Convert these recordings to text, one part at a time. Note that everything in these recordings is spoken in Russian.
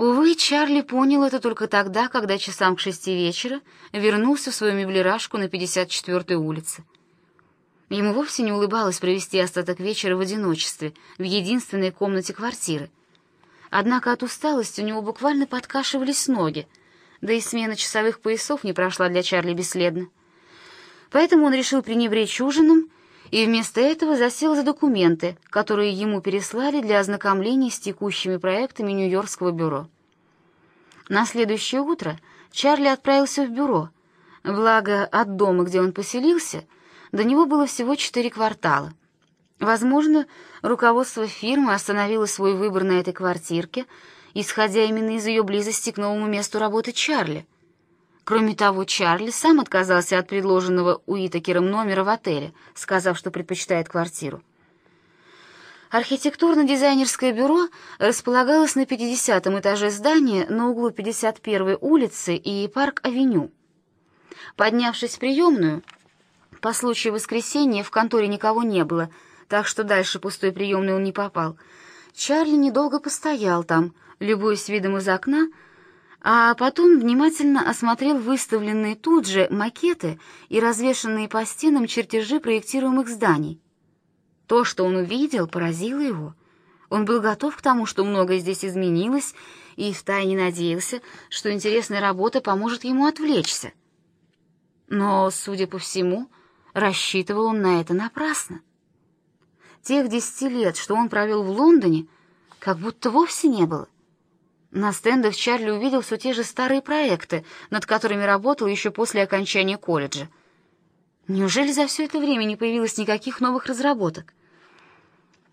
Увы, Чарли понял это только тогда, когда часам к шести вечера вернулся в свою меблирашку на 54-й улице. Ему вовсе не улыбалось провести остаток вечера в одиночестве, в единственной комнате квартиры. Однако от усталости у него буквально подкашивались ноги, да и смена часовых поясов не прошла для Чарли бесследно. Поэтому он решил пренебречь ужином и вместо этого засел за документы, которые ему переслали для ознакомления с текущими проектами Нью-Йоркского бюро. На следующее утро Чарли отправился в бюро, благо от дома, где он поселился, до него было всего четыре квартала. Возможно, руководство фирмы остановило свой выбор на этой квартирке, исходя именно из ее близости к новому месту работы Чарли. Кроме того, Чарли сам отказался от предложенного Уитакером номера в отеле, сказав, что предпочитает квартиру. Архитектурно-дизайнерское бюро располагалось на 50-м этаже здания на углу 51-й улицы и Парк-авеню. Поднявшись в приемную, по случаю воскресенья в конторе никого не было, так что дальше пустой приемной он не попал. Чарли недолго постоял там, любуясь видом из окна, а потом внимательно осмотрел выставленные тут же макеты и развешанные по стенам чертежи проектируемых зданий. То, что он увидел, поразило его. Он был готов к тому, что многое здесь изменилось, и втайне надеялся, что интересная работа поможет ему отвлечься. Но, судя по всему, рассчитывал он на это напрасно. Тех десяти лет, что он провел в Лондоне, как будто вовсе не было — на стендах Чарли увидел все те же старые проекты, над которыми работал еще после окончания колледжа. Неужели за все это время не появилось никаких новых разработок?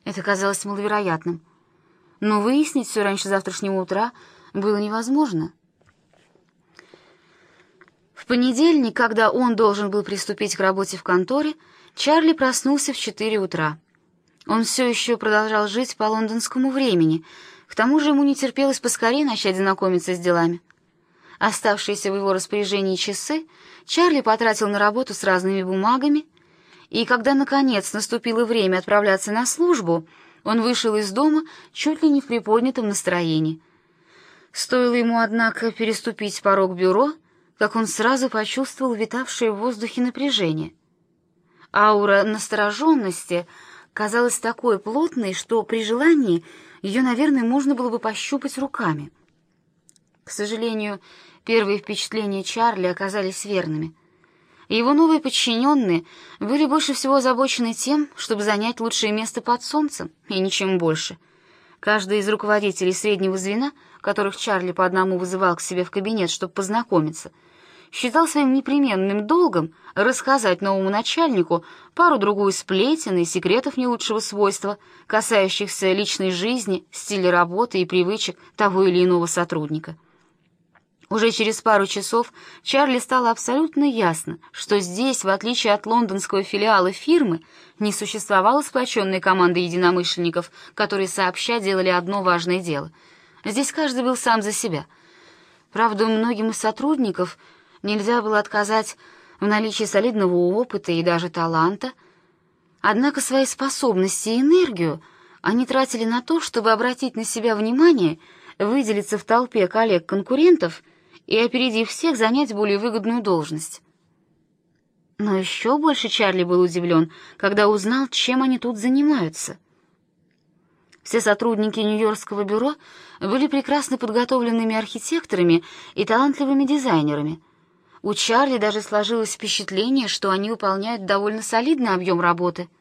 Это казалось маловероятным. Но выяснить все раньше завтрашнего утра было невозможно. В понедельник, когда он должен был приступить к работе в конторе, Чарли проснулся в четыре утра. Он все еще продолжал жить по лондонскому времени — к тому же ему не терпелось поскорее начать знакомиться с делами. Оставшиеся в его распоряжении часы Чарли потратил на работу с разными бумагами, и когда, наконец, наступило время отправляться на службу, он вышел из дома чуть ли не в приподнятом настроении. Стоило ему, однако, переступить порог бюро, как он сразу почувствовал витавшее в воздухе напряжение. Аура настороженности казалась такой плотной, что при желании ее, наверное, можно было бы пощупать руками. К сожалению, первые впечатления Чарли оказались верными. Его новые подчиненные были больше всего озабочены тем, чтобы занять лучшее место под солнцем, и ничем больше. Каждый из руководителей среднего звена, которых Чарли по одному вызывал к себе в кабинет, чтобы познакомиться — считал своим непременным долгом рассказать новому начальнику пару-другую сплетен и секретов не лучшего свойства, касающихся личной жизни, стиля работы и привычек того или иного сотрудника. Уже через пару часов Чарли стало абсолютно ясно, что здесь, в отличие от лондонского филиала фирмы, не существовало сплоченной команды единомышленников, которые сообща делали одно важное дело. Здесь каждый был сам за себя. Правда, многим из сотрудников – Нельзя было отказать в наличии солидного опыта и даже таланта. Однако свои способности и энергию они тратили на то, чтобы обратить на себя внимание, выделиться в толпе коллег-конкурентов и, опередив всех, занять более выгодную должность. Но еще больше Чарли был удивлен, когда узнал, чем они тут занимаются. Все сотрудники Нью-Йоркского бюро были прекрасно подготовленными архитекторами и талантливыми дизайнерами — у Чарли даже сложилось впечатление, что они выполняют довольно солидный объем работы —